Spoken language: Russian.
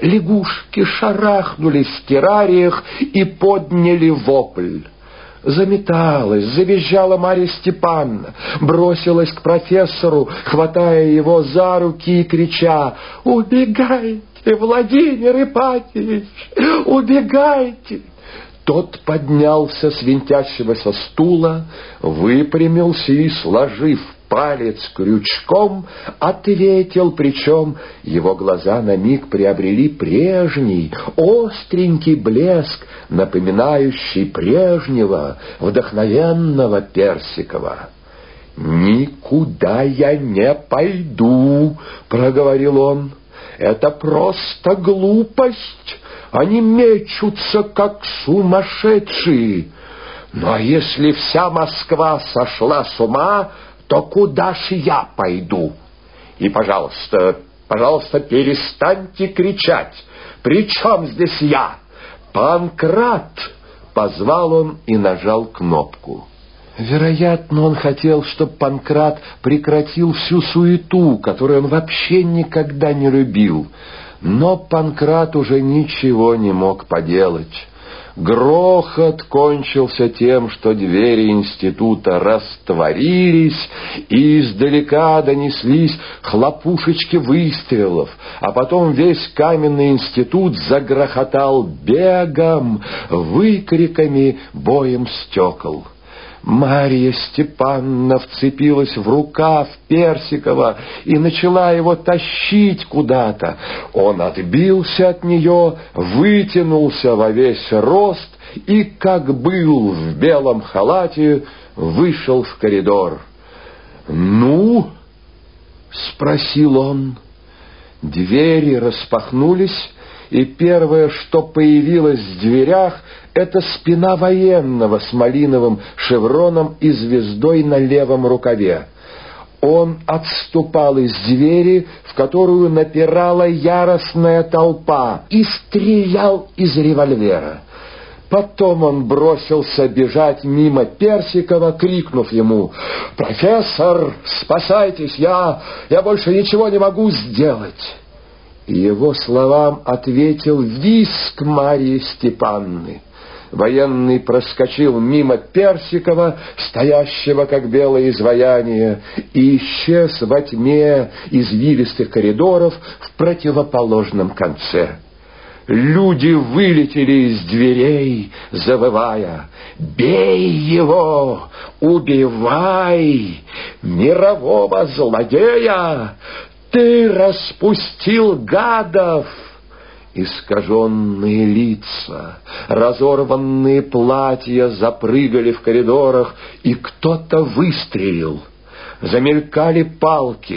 Лягушки шарахнулись в террариях и подняли вопль. Заметалась, завизжала Марья Степановна, бросилась к профессору, хватая его за руки и крича «Убегайте, Владимир Ипатьевич, убегайте!» Тот поднялся с винтящегося стула, выпрямился и, сложив палец крючком, ответил, причем его глаза на миг приобрели прежний, остренький блеск, напоминающий прежнего, вдохновенного Персикова. «Никуда я не пойду», — проговорил он. «Это просто глупость. Они мечутся, как сумасшедшие. А если вся Москва сошла с ума, то куда ж я пойду? И, пожалуйста, пожалуйста, перестаньте кричать. При чем здесь я? Панкрат! Позвал он и нажал кнопку. Вероятно, он хотел, чтобы Панкрат прекратил всю суету, которую он вообще никогда не любил. Но Панкрат уже ничего не мог поделать. Грохот кончился тем, что двери института растворились, и издалека донеслись хлопушечки выстрелов, а потом весь каменный институт загрохотал бегом, выкриками, боем стекол. Мария Степановна вцепилась в рукав Персикова и начала его тащить куда-то. Он отбился от нее, вытянулся во весь рост и, как был в белом халате, вышел в коридор. «Ну?» — спросил он. Двери распахнулись, и первое, что появилось в дверях, это спина военного с малиновым шевроном и звездой на левом рукаве. Он отступал из двери, в которую напирала яростная толпа, и стрелял из револьвера. Потом он бросился бежать мимо Персикова, крикнув ему «Профессор, спасайтесь, я, я больше ничего не могу сделать!» И его словам ответил виск Марии Степанны. Военный проскочил мимо Персикова, стоящего как белое изваяние, и исчез во тьме извилистых коридоров в противоположном конце. Люди вылетели из дверей, завывая «Бей его! Убивай! Мирового злодея! Ты распустил гадов!» Искаженные лица, разорванные платья запрыгали в коридорах, и кто-то выстрелил. Замелькали палки,